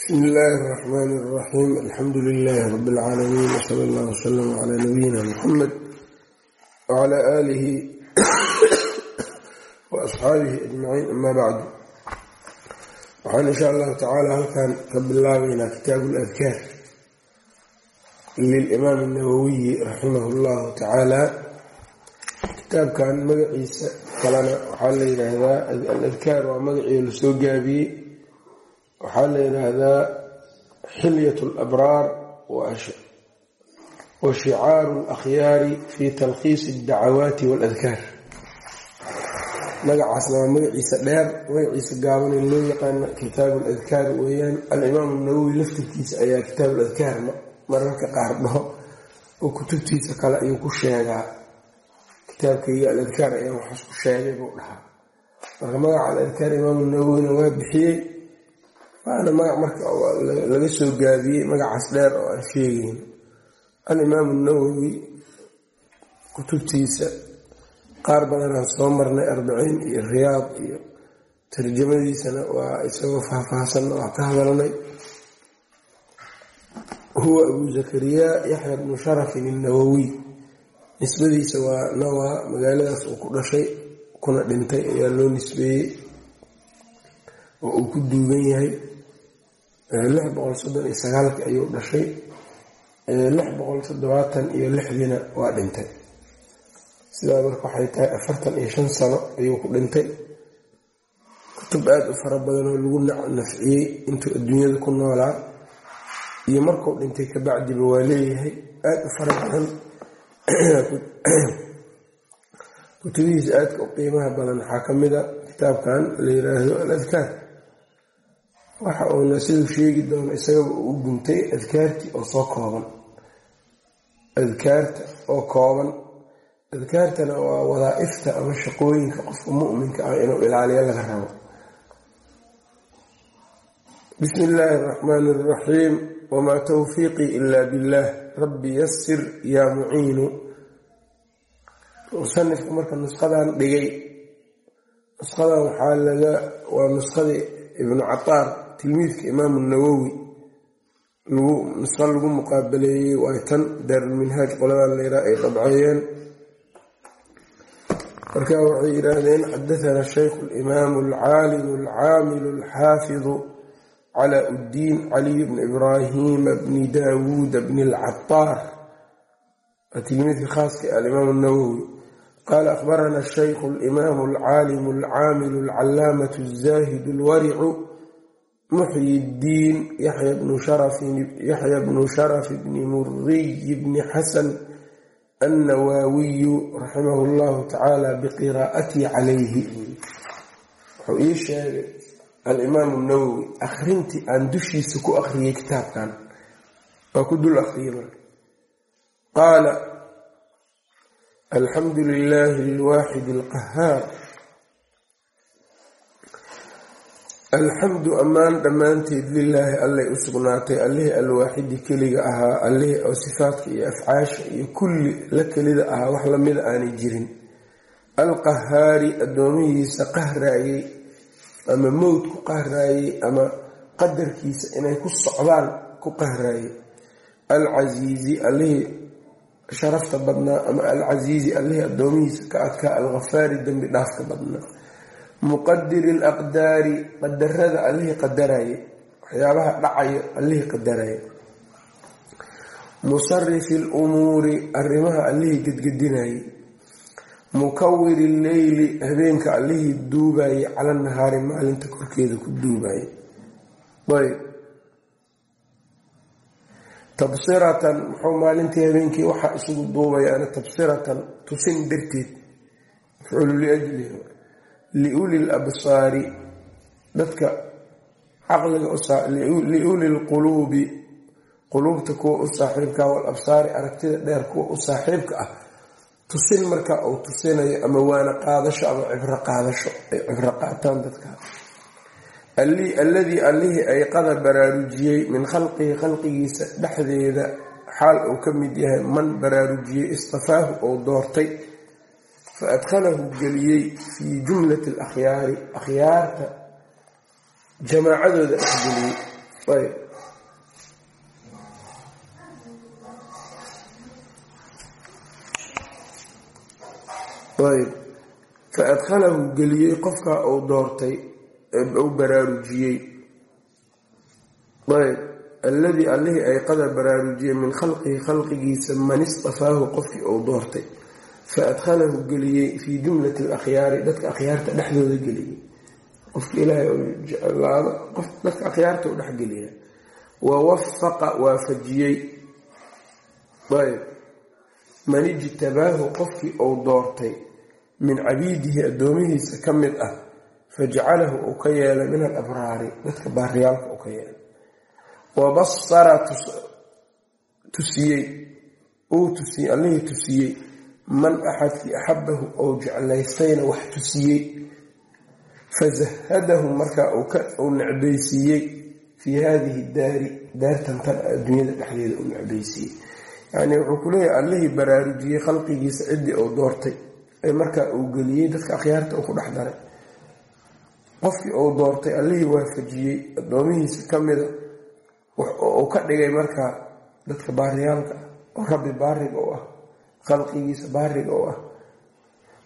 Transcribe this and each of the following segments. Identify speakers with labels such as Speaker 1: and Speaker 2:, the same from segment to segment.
Speaker 1: bsmi illaahi اraxmaani اraxiim alxamdu lilaahi rabi اlcaalamiin wsala allah wslm cla nabiyina muxamed wcla aalihi waasxaabihi ajmaciin ama bacdu waxaan insha allahu tacaala halkan ka bilaabeynaa kitaabu ladkaar lilimaam اnawowiyi raximah اllahu tacaala kitaabkan magaciisa kalena waxaa la yidhaahdaa aladkaar waa magacii lasoo gaabiyey waxaa la yidhaahdaa xilyat alabraar wa shicaaru alakhyaari fi talkhiisi addacawaati waaladkaar magacaasna waa magaciisa dheer magaciisa gaaban in loo yaqaana kitaabu aladkaar weeyaan. Alimaamu nawowi laftirkiisa ayaa kitaabu aladkaar mararka qaar dhaho. Oo kutubtiisa kale ayuu ku sheegaa. Kitaabkaiyo aladkaar ayaa waxaas ku sheegay buu dhahaa. Marka magaca aladkaar imaamu nawowina waa bixiyey waana magac marka laga soo gaabiyey magacaas dheer oo aan sheegeyn alimaamu nawowi kutubtiisa qaar badanaan soo marnay arbaciin iyo riyaad iyo tarjamadiisana waa isagoo faahfaahsanna waa ka hadalnay huwa abu zakariya yaxya bnu sharafin innawowiy nisbadiisa waa nawa magaaladaas uu ku dhashay kuna dhintay ayaa loo nisbeeyey oo uu ku duugan yahay lix boqol soddon iyo sagaalki ayuu dhashay. Lix boqol toddobaatan iyo lixdiina waa dhintay. Sidaa marka waxay tahay afartan iyo shan sano ayuu ku dhintay. Kutub aada u fara badan oo lagu nafciyey intuu adduunyada ku noolaa iyo markuu dhintay kabacdiba waa leeyahay. Aada u fara badan. Kutubihiisa aadka u qiimaha badan waxaa ka mid a kitaabkan la yiraahdo aladkaar waxa uuna siduu sheegi doono isagaba uu guntay adkaartii oo soo kooban. Adkaarta oo kooban. Adkaartana waa wadaa-ifta ama shaqooyinka qofka muminka ah inuu ilaaliyo laga rabo. Bismi illaahi araxmaani araxiim wamaa tawfiiqii ila billah. Rabbi yasir yaa muciinu musanifku marka nusqadan dhigay. Nusqadan waxaa laga waa nusqadii ibnu cataar tilmiidka imaamu nawowi nusqo lagu muqaabaleeyey waay tan daarulminhaaj qoladan layraa ay dhabceeyeen marka waxay yidhaahdeen xadathana shaykhu alimaamu alcaalimu alcaamilu alxaafidu calaa uddiin caliy bni ibraahima bni daawuuda bni alcataar waa tilmiidka khaaska alimaamu nawowi. Qaala akhbarana shaykhu alimaamu alcaalimu alcaamilu alcalaamatu alzaahidu alwaricu muxyi ddiin yaxya bnu sharaf bni muriy bni xasan annawaawiyu raximahu llahu tacaala biqiraa'atii calayhi wuxuu ii sheegay alimaamu nawowi akhrintii aan dushiisa ku akhriyey kitaabkan. Waa ku dul akhriyey qaala alxamdu lilaahi alwaaxid alqahaar alxamdu ammaan dhammaanteed lilaahi allay u sugnaatay allihii alwaaxidi keliga ahaa allihii oo sifaadka iyo afcaasha iyo kulli la kelida ahaa wax lamida aanay jirin. Alqahaari addoomihiisa qahraayey ama mowd ku qahraayey ama qadarkiisa inay ku socdaan ku qahraayey alcasiizi allihii sharafta badnaa ama alcasiizi allihii addoomihiisa ka adkaa alkhafaari dembi dhaafka badnaa muqadiri alaqdaari qadarada allihii qadarayay waxyaabaha dhacayo allihii qadaraya musarifi lumuuri arrimaha allihii gedgedinayay mukawiri leyli habeenka allihii duubayay cala nahaari maalinta korkeeda ku duubayay ayb tabsiratan muxuu maalintii habeenkii waxaa isugu duubayaana tabsiratan tusin darteed. Mafcuulu liajlihi liuli labsaari dadka caqliga lquluubi quluubta kuwa u saaxiibka walabsaari aragtida dheer kuwa u saaxiibka ah tusin marka uu tusinayo ama waana qaadasho ama cibro qaadasho ay cibro qaataan dadka. Alladii allihii ayqada baraarujiyey min khalqihi khalqigiisa dhexdeeda xaal uu ka mid yahay man baraarujiyey istafaahu ou doortay faadkhalahu geliyey fii jumlati alakhyaari akhyaarta jamaacadooda dhexgeliyey ayb ayb fa adkhalahu geliyey qofka uu doortay u baraarujiyey ayb alladii allihii ay qada baraarujiyey min khalqihi khalqigiisa man istafaahu qofkii uu doortay fa adkhalahu geliyey fii jumlati alakhyaari dadka akhyaarta dhexdooda geliyey qofka ilaahay jeclaado qof dadka akhyaarta u dhexgeliya wa wafaqa waafajiyey ayb man ijtabaahu qofkii uu doortay min cabiidihi addoomihiisa ka mid ah fajcalahu uu ka yeelay min alabraari dadka baariyaalka uu ka yeelay wa basara tusiyey uu tusiyey allihii tusiyey man axadkii axabahu ou jeclaystayna wax tusiyey fazahadahu markaa uu necbaysiiyey fii haadihi daari daartan tan adduunyada dhexdeeda uu necbaysiiyey. Yacnii wuxuu ku leeyahay allihii baraarujiyey khalqigiisa ciddii uu doortay ee markaa uu geliyey dadka akhyaarta uu ku dhex daray. Qofkii uu doortay allihii waafajiyey addoomihiisa ka mida uu ka dhigay markaa dadka baariyaalka oo rabbi baariga u ah khalqigiisa baariga u ah.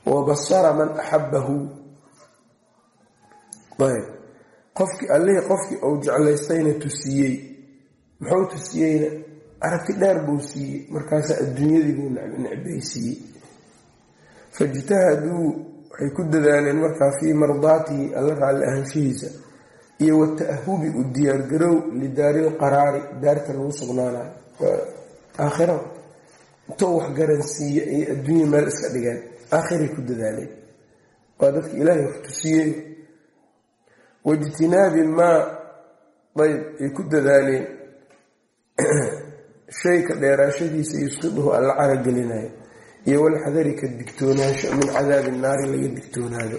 Speaker 1: Wa basara man axabahu ayb. Qofkii allihii qofkii uu jeclaystayna tusiyey. Muxuu tusiyeyna aragti dheer buu siiyey. Markaasaa adduunyadii buu necbaysiiyey fajtahaduu waxay ku dadaaleen markaa fii mardaatihi alla raalli ahaanshihiisa iyo wata'ahubi u diyaargarow lidaari lqaraari daarta lagu sugnaanayo. Aakhira intou wax garansiiye ayay adduunya meel iska dhigeen aakhiray ku dadaaleen waa dadka ilaahay wax tusiyey. Waijtinaabi maa ayb ay ku dadaaleen shayka dheeraashadiisa yusqiduhu alla caragelinayo iyo walxadari ka digtoonaansho min cadaabi naari laga digtoonaado.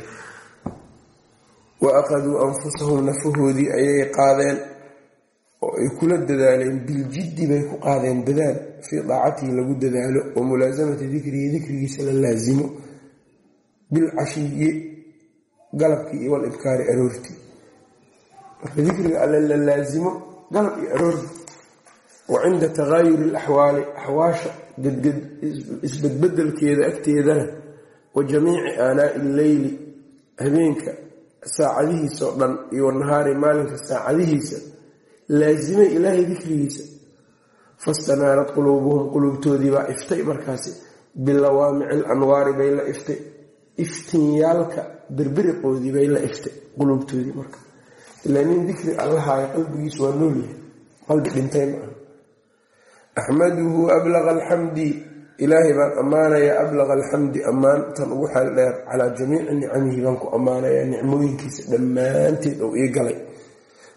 Speaker 1: Wa aqaduu anfusahum nafahoodii ayay qaadeen oo ay kula dadaaleen biljiddi bay ku qaadeen dadaal fii daacatihi lagu dadaalo wa mulaasamati dikrihi dikrigiisa la laasimo bilcashiyi galabkii iyo walibkaari aroortii. Marka dikriga alle la laasimo galab iyo aroorti wa cinda takaayuri alaxwaali axwaasha isbedbedelkeeda agteedana. Wa jamiici aanaa'i illeyli habeenka saacadihiisa oo dhan iyo wanahaari maalinka saacadihiisa laasimay ilaahay dikrigiisa fastanaarat quluubuhum quluubtoodii baa iftay markaasi. Bilawaamici alanwaari bay la iftay. Iftinyaalka birbiriqoodii bay la iftay quluubtoodii marka. Ilaa nin dikri allahaayo qalbigiisu waa noolyahay qalbi dhintay maaha axmaduhu ablaqa alxamdi ilaahay baan ammaanayaa ablaqa alxamdi ammaantan ugu xeel dheer. Calaa jamiici nicamihi baan ku ammaanayaa nicmooyinkiisa dhammaanteed ou ii galay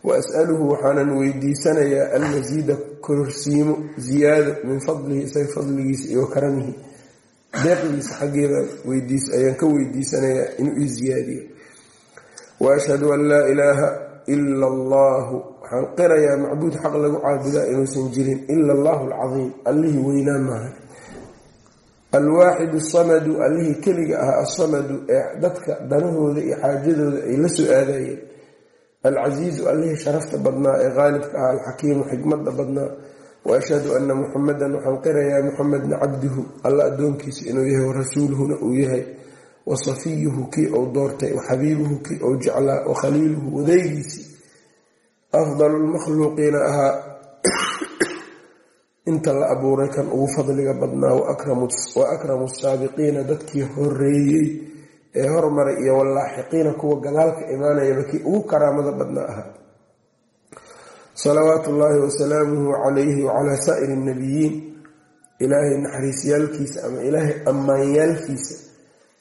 Speaker 1: wa waxaanan weydiisanayaa almasiida kororsiimo ziyaado min fadlihi isaga fadligiisa iyo karamihi. Deeqdiisa xaggeedaan ayaan ka weydiisanayaa inuu ii ziyaadiyo. Wa an laa ilaaha ila allahu waxaan qirayaa macbuud xaq lagu caabudaa inuusan jirin ila allahu alcadiim allihii weynaa maaha alwaaxid asamadu allihii keliga ahaa asamadu ee dadka danahooda iyo xaajadooda ay la soo aadayeen alcasiizu allihii sharafta badnaa ee qaalibka ahaa alxakiimu xikmada badnaa wa ashhadu ana muxamadan waxaan qirayaa muxamedna cabduhu alla addoonkiisa inuu yahay warasuuluhuna uu yahay wa safiyuhu kii uu doortay wa xabiibuhu kii uu jeclaa wa khaliiluhu wadaygiisii afdalu lmakhluuqiina ahaa inta la abuuray kan ugu fadliga badnaa wa akramu saabiqiina dadkii horeeyey ee hormaray iyo walaaxiqiina kuwa gadaalka imaanayaba kii ugu karaamada badnaa ahaa. Salawaatu ullaahi wasalaamuhu calayhi wacalaa saa'iri nabiyiin ilaahay naxariisyaalkiisa ama ilaahay ammaanyaalkiisa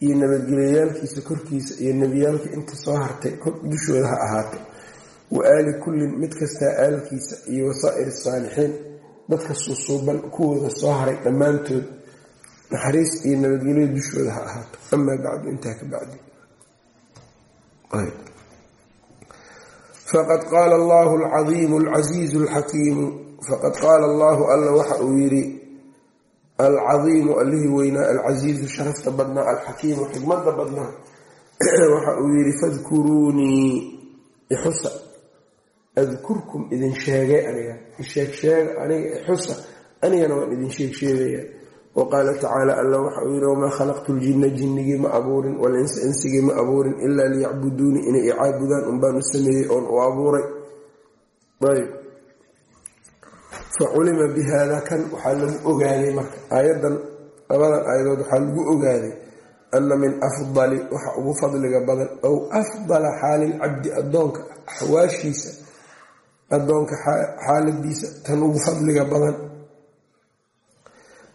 Speaker 1: iyo nabadgelyayaalkiisa korkiisa iyo nebiyaalka inta soo hartay dushooda ha ahaato wa aali kullin mid kastaa aalkiisa iyo wasaa'ir saalixiin. Dadka suusuuban kuwooda soo haray dhammaantood naxariis iyo nabadgelyo dushooda ha ahaato amaa bacdu intaa ka bacdi. Faqad qaala allahu alcadiimu alcasiizu alxakiimu faqad qaala allahu alla waxa uu yidhi alcadiimu allihii weynaa alcasiizu sharafta badnaa alxakiimu xikmada badnaa. Waxa uu yidhi fadkuruunii ixusa adkurkum idin sheegay aniga isheeg sheega aniga xusa anigana waan idin sheeg sheegaya wa qaala tacaala alla waxa uu yidhi wamaa khalaqtu ljinna jinnigii ma abuurin walinsa insigii ma abuurin ilaa liyacbuduuni inay icaabudaan unbaanu sameeyey oon u abuuray. Ayb fa culima bi kan waxaa lagu ogaaday marka aayadan labadan aayadood waxaa lagu ogaaday ana min afdali waxa ugu fadliga badan ow afdala xaalilcabdi adoonka axwaashiisa adoonka xaaladiisa tan ugu fadliga badan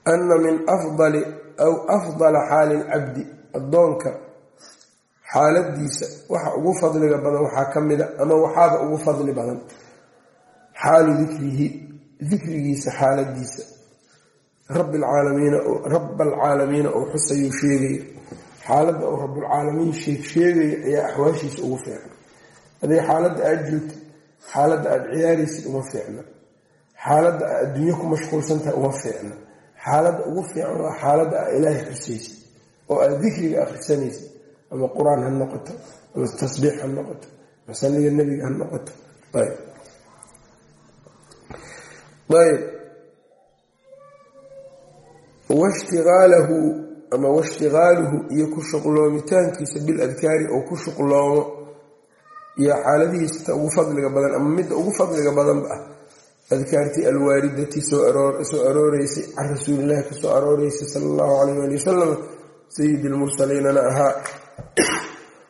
Speaker 1: ana min afdali aw afdala xaali lcabdi addoonka xaaladiisa waxa ugu fadliga badan waxaa ka mida ama waxaaba ugu fadli badan xaalu dikrihi dikrigiisa xaaladiisa rabalcaalamiina oo xusayuu sheegaya xaaladda uu rabulcaalamiin sheeg sheegaya ayaa axwaashiisa ugu fiicna haday xaaladda aada joogtid xaaladda aada ciyaaraysid uma fiicna xaaladda aad adduunyo ku mashquulsantahay uma fiicna xaaladda ugu fiican waa xaaladda aa ilaahay xusaysid oo aad dikriga akhrisanaysid ama qur'aan ha noqoto ama tasbiix ha noqoto masaliga nebiga ha noqoto. Washtiaalahu ama washtigaaluhu iyo ku shuqloomitaankiisa biladkaari oo ku shuqloomo iyo xaaladihiisa ta ugu fadliga badan ama midda ugu fadliga badanba ah adkaartii alwaaridati soo arooreysay can rasuulilahi ka soo arooreysay sala allahu calayh ali wasalam sayidi lmursaliinana ahaa.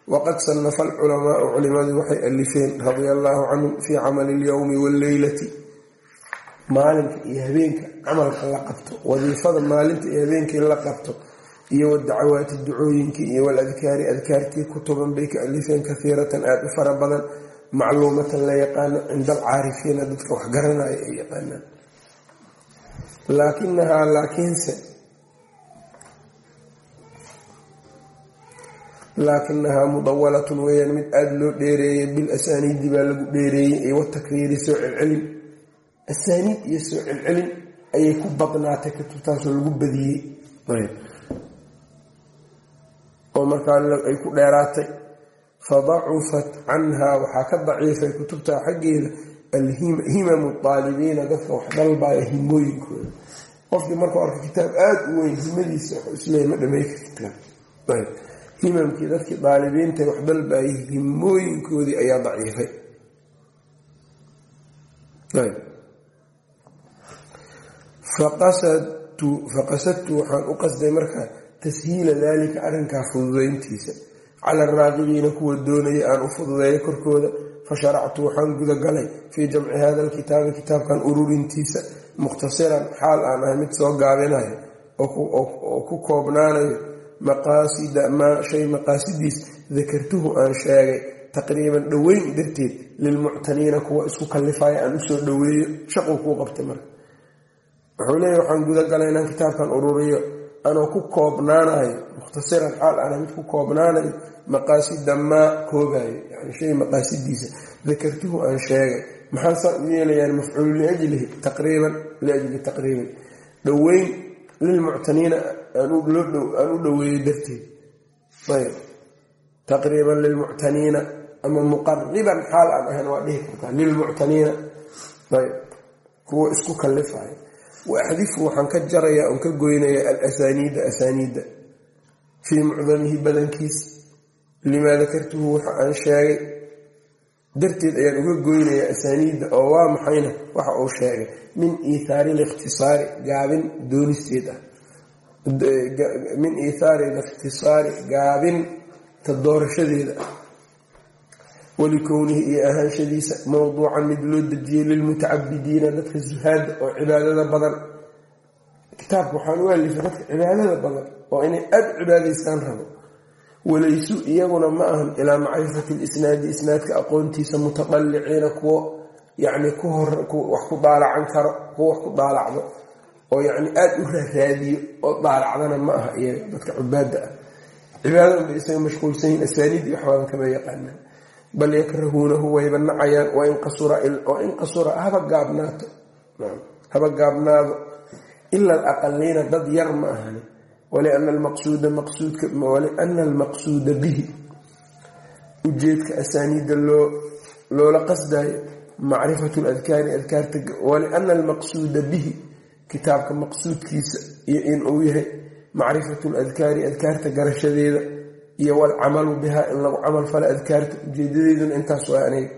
Speaker 1: Waqad sanafa alculamaau culimadu waxay alifeen radia allaahu canhum fii camali ilyowmi walleylati maalinka iyo habeenka camalka la qabto wadiifada maalinta iyo habeenkii la qabto iyo wadacawaati ducooyinkii iyo waladkaari adkaartii kutuban bay ka alifeen kahiiratan aada u fara badan macluumatan la yaqaano cinda alcaarifiina dadka wax garanaya ay yaqaanaan. Laakinahaa laakiinse laakinahaa mudawalatun weyaan mid aada loo dheereeyay bil asaaniidi baa lagu dheereeyey iyo watakriiri soo celcelin. Asaaniid iyo soo celcelin ayay ku badnaatay kutubtaasoo lagu badiyey oo markaa ay ku dheeraatay fadacufat canhaa waxaa ka daciifay kutubta xaggeeda alhimamu aalibiina dadka wax dalbaya himooyinkooda. Qofkii markuu arko kitaab aada u weyn himadiisa isleey ma dhamay kitaab. Himamkii dadkii daalibiinta wax dalbayay himooyinkoodii ayaa daciifay. Faqasadtu waxaan u qasday markaa tashiila daalika arrinkaa fududayntiisa cala araaqibiina kuwa doonaya aan u fududeeyo korkooda fa sharactu waxaan gudagalay fii jamci hada alkitaabi kitaabkan ururintiisa mukhtasiran xaal aan ahay mid soo gaabinayo oo ku koobnaanayo maqaasida maa shay maqaasidiis dakartuhu aan sheegay taqriiban dhoweyn darteed lilmuctaniina kuwa isku kallifaya aan u soo dhoweeyo shaquu kuu qabtay marka. Wuxuu leeya waxaan gudagalay inaan kitaabkan ururiyo anoo ku koobnaanayo mukhtasiran xaal ana mid ku koobnaanayo maqaasida maa koobayo yani shay maqaasidiisa. Dakartuhu aan sheegay maxaan saa u yeelayaan mafcuulu liajlihi taqriiban liajli taqriiban. Dhoweyn lilmuctaniina aan u dhoweeyo darteed. Ayb. Taqriiban lilmuctaniina ama muqariban xaal aan ahayn waa dhihi kartaa lilmuctaniina. Ayb. Kuwa isku kalifayo waaxdifu waxaan ka jarayaa oon ka goynayaa alasaniida asaniidda fii mucdamihi badankiis. Limaa dakartuhu waxa aan sheegay. Darteed ayaan uga goynayaa asaniidda oo waa maxayna? Waxa uu sheegay. Min iithaari likhtisaari gaabin doonisteed ah. Min iithaari doorashadeeda walikownihi iyo ahaanshadiisa mowduucan mid loo dejiyey lilmutacabidiina dadka zuhaada oo cibaadada badan. Kitaabka waxaan u alifay dadka cibaadada badan oo inay aada cibaadaystaan rabo. Walaysu iyaguna ma ahan ilaa macrifati lisnaadi isnaadka aqoontiisa mutadalliciina kuwo yacni ku hor wax ku daalacan karo kuwo wax ku daalacdo oo yacni aada u raaraadiyo oo daalacdana ma aha iyaga dadka cubaada ah. Yaqaanaan bal yakrahuunahu wayba nacayaan oo in qasura haba gaabnaato. Haba gaabnaado. Ila alaqaliina dad yar ma ahani. Waliana almaqsuuda bihi. Ujeedka asaaniidda loola qasdayo macrifatu ladkaari adkaarta waliana almaqsuuda bihi kitaabka maqsuudkiisa iyo inuu yahay macrifatu ladkaari adkaarta garashadeeda iyo walcamalu bihaa in lagu camal fala adkaarta ujeedadeeduna intaas waa aniga.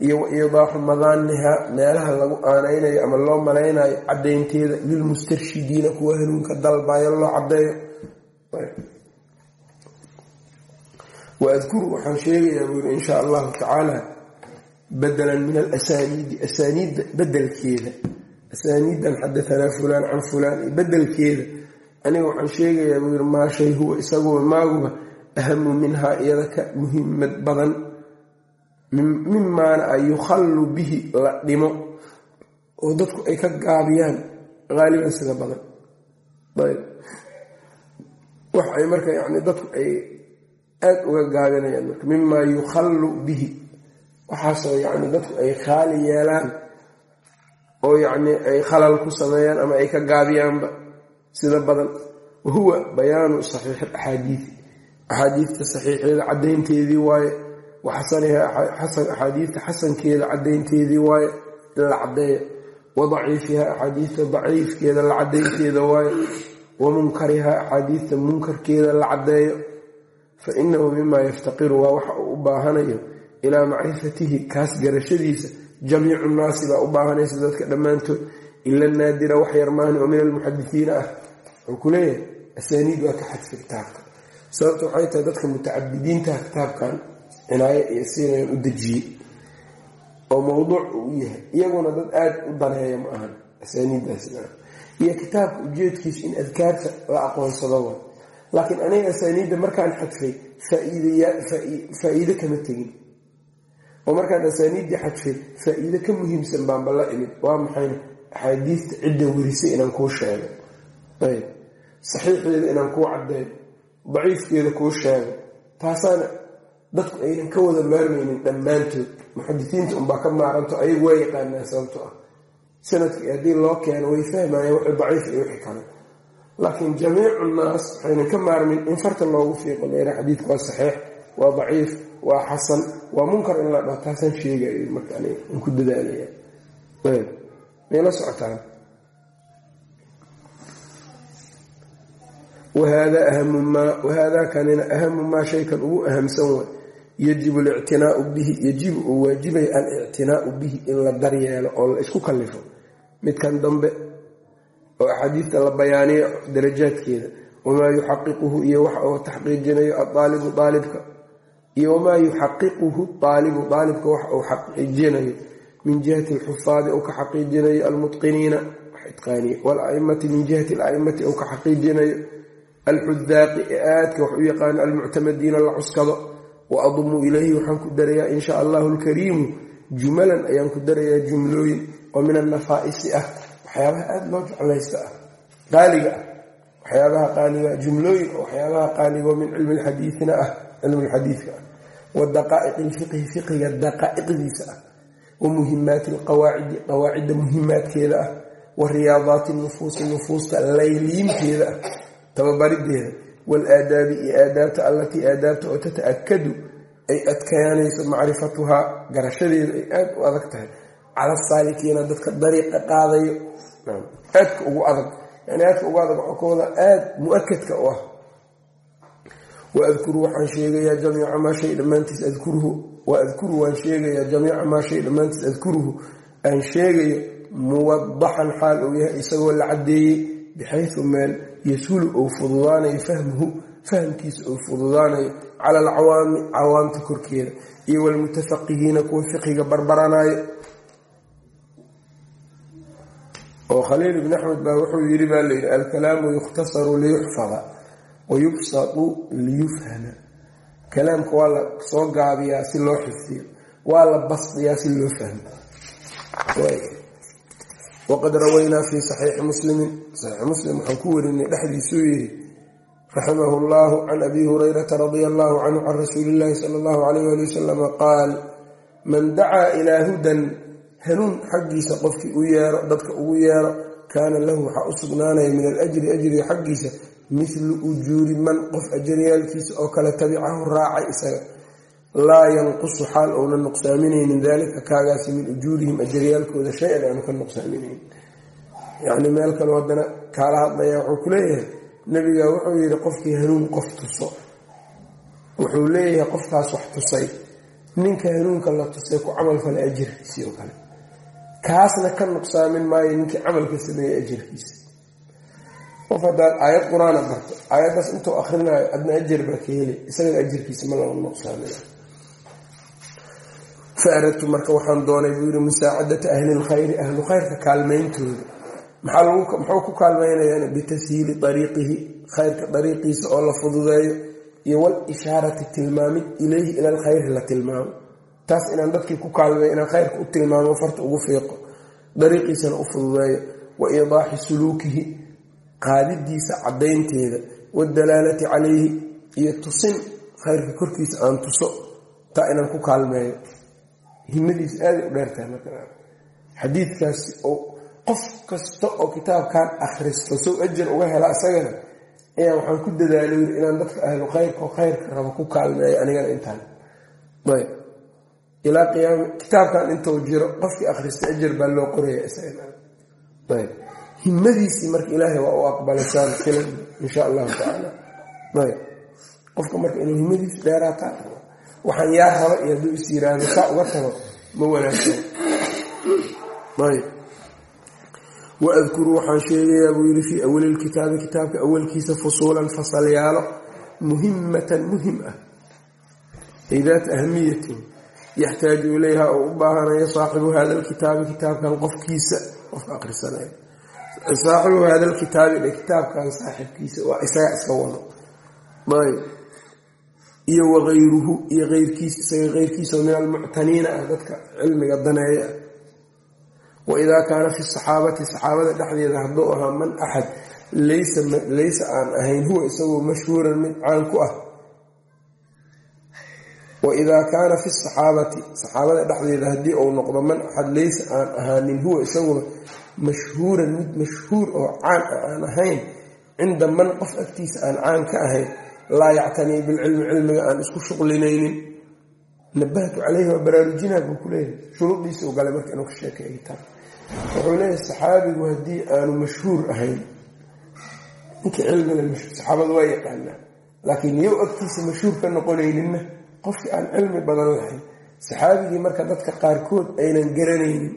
Speaker 1: Iyo wa iidaaxu madaaniha meelaha lagu aanaynayo ama loo malaynayo cadaynteeda lilmustarshidiina kuwa hanuunka dalbayo loo cadeeyo waadkuru waxaan sheegayaa buu yiri insha allahu tacaala badalan min alasaniidi asaaniidda bedelkeeda asaaniidan xadaanaa fulaan can fulaan bedelkeeda aniga waxaan sheegayaa buu yiri maa shay isaguba maaguba ahamu minhaa iyada ka muhimad badan mimaana a yukhallu bihi la dhimo oo dadku ay ka gaabiyaan haaliban sida badan wax ay marka yani dadku ay aada uga gaabinayaan marka mimaa yukhallu bihi waxaasoo yani dadku ay khaali yeelaan oo yacni ay khalal ku sameeyaan ama ay ka gaabiyaanba sida badan wahuwa bayaanu saxiixi axaadiidi axaadiidta saxiixeeda caddaynteedii waaye wa xasaniha axaadiidta xasankeeda caddaynteedii waaye in la caddeeyo wa daciifiha axaadiidta daciifkeeda la caddaynteeda waaye wa munkariha munkarkeeda la caddeeyo fa inahu mima yaftaqiru waa waxa uu u baahanayo ilaa macrifatihi kaas garashadiisa jamiicu nnaasi baa u baahanaysa dadka dhammaantood ila naadira wax yarmaani oo min almuxadisiina ah wuxuu ku leeyahay asaaniid waa ka kitaabka sababta waxay tahay dadka mutacabidiintaha kitaabkan cinaayo iyo siinayaan u dejiyey oo mowduuc uu yahay. Iyaguna dad aada u daneeya ma ahan. Asaaniiddaasna iyo kitaabka ujeedkiisu in adkaarta la aqoonsado wa laakiin aniga asaaniidda markaan xadfay faa-iide kama tegin. Oo markaan asaaniiddii xadfay faa-iide ka muhiimsan baanba la imid. Waa maxayna axaadiista cidda werisay inaan kuu sheego? Ayb. Saxiixdeeda inaan kuu caddeeyo daciifkeeda kuu sheego taasaana dadku aynan ka wada maarmaynin dhammaantood. Muxadisiinta unbaa ka maaranto ayagu waa yaqaanaa sababto ah. Sanadkii haddii loo keeno way fahmayaan wixii daciif iyo wixii kale. Laakiin jamiicu nnaas waxaynan ka maarmin in farta loogu fiiqo leera xadiidku waa saxiix waa daciif waa xasan waa munkar in la dhaho taasaan sheegayo marka an ku dadaalaya. Mayla socotaan wahaadaa kanina ahamu maa shaykan ugu ahamsan way yajibu alictinaau bihi yajibu uu waajibaya alictinaau bihi in la daryeelo oo la isku kallifo midkan dambe oo axaadiista la bayaaniyo darajaadkeeda wamaa yuxaqiquhu iyo waxa uu taxqiijinayo aaalibu aalibka iyo wamaa yuxaqiquhu aalibu aalibka waxa uu xaqiijinayo min jihati alxufaadi uu ka xaqiijinayo almutqiniina itqaaniye walaimati min jihati alaimati uu ka xaqiijinayo alxudaaqi ee aadka wax u yaqaano almuctamadiina la cuskado wa adumu ilayhi waxaan ku darayaa in sha allahu alkariimu jumalan ayaan ku darayaa jumlooyin oo min annafaa'isi ah waxyaabaha aada loo jeclaysta ah qaaliga ah waxyaabaha qaaliga jumlooyin oo waxyaabaha qaaligo min cilmi ah cilmulxadiidka ah wa daqaa'iqi lfiqhi fiqiga daqaa'iqdiisa ah wa muhimaati alqawaacidi qawaacidda muhimaadkeeda ah wa riyaadaati nufuusi nufuusta layliinteeda ah tababarideeda waalaadaabi iyo aadaabta allatii aadaabta oo tata-akadu ay adkaanayso macrifatuhaa garashadeeda ay aada u adag tahay. Cala saalikiina dadka dariiqa qaadayo. Aadka ugu adag. Yani aadka ugu adag waxaa kooda aada mu'akadka u ah. Wa adkuru waxaan sheegayaa jamiica maa shay dhammaantiis adkuruhu. Wa adkuru waan sheegayaa jamiica maa shay dhammaantiis adkuruhu. Aan sheegayo muwadaxan xaal uu yahay isagoo la caddeeyey bixaysu meel yashulu ou fududaanayo fahmuhu fahamkiisa ou fududaanayo cala alcawaami cawaamta korkeeda iyo walmutafaqihiina kuwa fiqiga barbaranayo oo khaliil ibn axmed baa wuxuu yidhi baa layidhi alkalaamu yukhtasaru liyuxfada wa yubsatu liyufhama kalaamka waa la soo gaabiyaa si loo xifdiyo waa la basdiyaa si loo fahmo waqad rawaynaa fi saxiixi muslimin saxiix muslim waxaan ku warinay dhexdiisuu yihi raximahu llahu can abi hurayrata radia allahu canhu can rasuuli illahi sala allahu alayh ali wasalama qaal man dacaa ilaa hudan hanuun xaggiisa qofkii u yeero dadka ugu yeero kaana lahu waxaa u sugnaanaya min alajri ajriga xaggiisa mithlu ujuuri man qof ajaryaalkiisa oo kale tabicahu raacay isaga laa yanqusu xaal ounan nuqsaaminaynin daalika kaagaasi min ujuurihim ajaryaalkooda shay-an aanu ka nuqsaaminaynin yacni meel kale haddana kaala hadlaya wuxuu ku leeyahay nebiga wuxuu yidhi qofkii hanuun qof tuso. Wuxuu leeyahay qofkaas wax tusay. Ninka hanuunka la tusay ku camal fala ajirkiisii oo kale. Kaasna ka nuqsaamin maayo ninkii camalka sameeyey ajirkiisa. Qof haddaad aayad qur'aana barto aayaddaas intuu akrinaayo adna ajar baa ka heli isagana ajirkiisa ma laba nuqsaamin fa aradtu marka waxaan doonay buu yidhi musaacadata ahli lkhayri ahlu khayrka kaalmayntooda muxuu ku kaalmaynayaa bitashiili ariiqihi khayrka dariiqiisa oo la fududeeyo iyo wal tilmaamid ileyhi ila lkhayri la tilmaamo taas inaan dadkii ku kaalmeeyo inaan khayrka u tilmaamo farta ugu fiiqo dariiqiisana u fududeeyo wa iidaaxi suluukihi qaadidiisa caddaynteeda wadalaalati calayhi iyo tusin khayrka korkiisa aan tuso taa inaan ku kaalmeeyo himadiisa aaday u dheertahay marka. Xadiidkaasi oo qof kasta oo kitaabkan akhristo sow ajar uga hela isagana ayaa waxaan ku dadaalay yiri inaan dadka ahlu khayrka oo khayrka rabo ku kaalmeeyo anigana intaan. Ayb. Ilaa qiyaam kitaabkan intuu jiro qofkii akhrista ajar baa loo qoraya isagana ayb. Himadiisii marka ilaahay waa u aqbalaysaan filan insha allahu tacaala ayb. Qofka marka inuu himadiisi dheeraataa waxaan yaa raba iyo hadduu is yiraahdo saa uga tago ma wanaagsan. Ayb waadkuru waxaan sheegayaa buu yidhi fii awali lkitaabi kitaabka awalkiisa fusuulan fasalyaalo muhimatan muhiim ah. Ay daata ahamiyatin yaxtaaju ilayha oo u baahanayo saaxibu hada lkitaabi kitaabkan qofkiisa qofka akhrisanaya saaxibu hada lkitaabi kitaabkan saaxibkiisa waa isaga iska wado iyo waayruhu iyo eyrkiisa isaga keyrkiisao min almuctaniina ah dadka cilmiga daneeya. Ah waidaa kaana fi saxaabati saxaabada dhexdeeda hadduu ahaa man axad laysa aan ahayn huwa isagoo mashhuuran mid caan ku ah. Waidaa kaana fi saxaabati saxaabada dhexdeeda haddii uu noqdo man axad laysa aan ahaanin huwa isaguna mashhuuran mid mashhuur oo caan ah aan ahayn cinda man qof agtiisa aan caan ka ahayn laa yactanii bilcilmi cilmiga aan isku shuqlinaynin. Nabahtu caleyhi waa baraarujinaa buu ku leeyahay. Shuruudiisa u galay marka inuu ka sheekeeya kitaab wuxuu leeyahay saxaabigu haddii aanu mashhuur ahayn ninkii cilmile saxaabadu waa yaqaanaa. Laakiin yow agtiisa mashhuur ka noqonayninna qofkii aan cilmi badan lahayn saxaabigii marka dadka qaarkood aynan garanaynin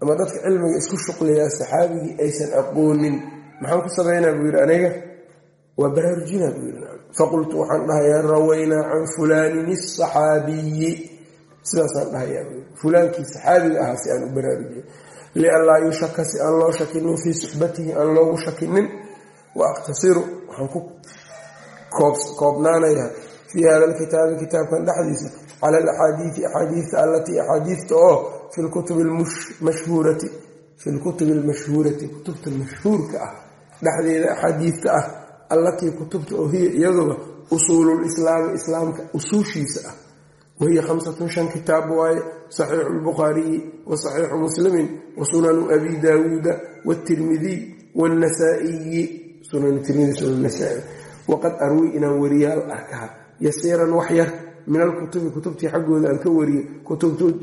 Speaker 1: ama dadka cilmiga isku shuqliyaa saxaabigii aysan aqoonin. Maxaan ku sameynaa buu yidhi aniga waa baraarujinaa buu yidhi faqultu waxaan dhahayaa rawaynaa can fulaanin asaxaabiyi sidaasaan dhahayaa fulaankii saxaabiga ahaa si aan u baraarujiyo lianlaa yushaka si aan loo shakinin fii suxbatihi aan loogu shakinin wa aqtasiru waxaan ku koobnaanayaa fii hada alkitaabi kitaabkan dhexdiisa cala alaxaadiidi axaadiidta allatii axaadiidta oo fi lkutubi mashhuurati fi lkutubi almashhuurati kutubta mashhuurka ah dhexdeeda axaadiidta ah allatii kutubta oo hiya iyaduba usuululislaami islaamka usuushiisa ah. Wahiya khamsatun shan kitaab waaye saxiixu lbukhaariyi wa saxiixu muslimin wa sunanu abi daawuuda sunan nasaa-i. Waqad arwi inaan wariyaal arkaa yasiiran wax yar min alkutubi kutubtii xaggooda aan ka wariyey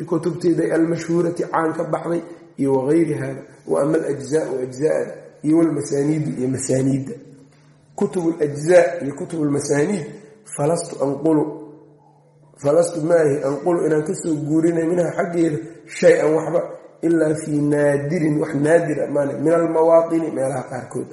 Speaker 1: kutubteeday almashhuurati caan ka baxday iyo wagayri hada wa ama alajzaau ajzaada iyo walmasaaniidu iyo masaaniidda kutub ljzaa iyo kutub lmasaaniid falastu maahi anqulu inaan ka soo guurinay minha xaggeeda shay-an waxba ilaa fii naadirin wax naadira maan min almawaatini meelaha qaarkood.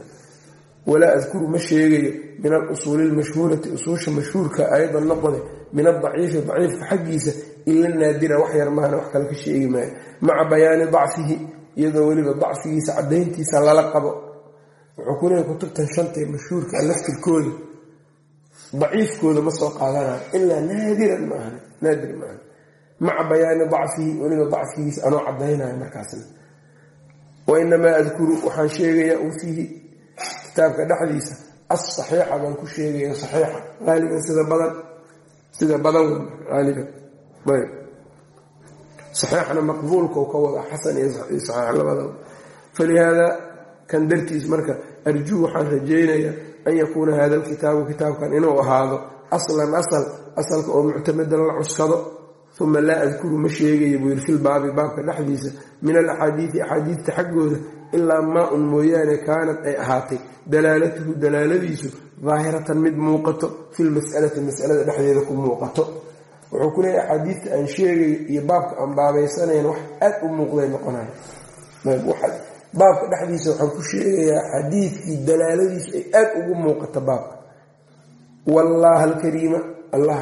Speaker 1: Walaa adkuru ma sheegayo min alusuuli lmashhuurati usuusha mashhuurka ayada noqode min adaciifi daciifka xaggiisa ila naadira wax yar maana wax kale ka sheegi maayo. Maca bayaani dacfihi iyadoo weliba dacfigiisa cadayntiisa lala qabo wuxuu ku leeyahy kutubtan shantay mashhuurka laftirkooda. Daciifkooda ma soo qaadanayo ilaa naadiran maahan naadir maahan maca bayaani dacfihi weliba dacfigiisa anoo cadaynayo markaasna. Wa inamaa adkuru waxaan sheegayaa uu fiihi kitaabka dhexdiisa asaxiixa baan ku sheegaya saxiixa. Aaliban sida badan sida badan aaliban ayb. Saxiixna maqbuulka ka wada xasan iyo saxiix labadaba falihaada kan dartiis marka arjuu waxaan rajaynayaa an yakuuna hada alkitaabu kitaabkan inuu ahaado aslan asal asalka oo muctamadan la cuskado. Uma laa adkuru ma sheegayo buu yiri filbaabi baabka dhexdiisa min alaxaadiidi axaadiidta xaggooda ilaa maa un mooyaane kaanad ay ahaatay. Dalaalatuhu dalaaladiisu daahiratan mid muuqato filmas'alati masalada dhexdeeda ku muuqato. Wuxuu ku leeyahy axaadiidta aan sheegayo iyo baabka aan baabaysanayn wax aad u muuqday noqonaya baabka dhexdiisa waxaan ku sheegayaa xadiidkii dalaaladiisu ay aad ugu muuqato baabka. Wallaaha alkariima allah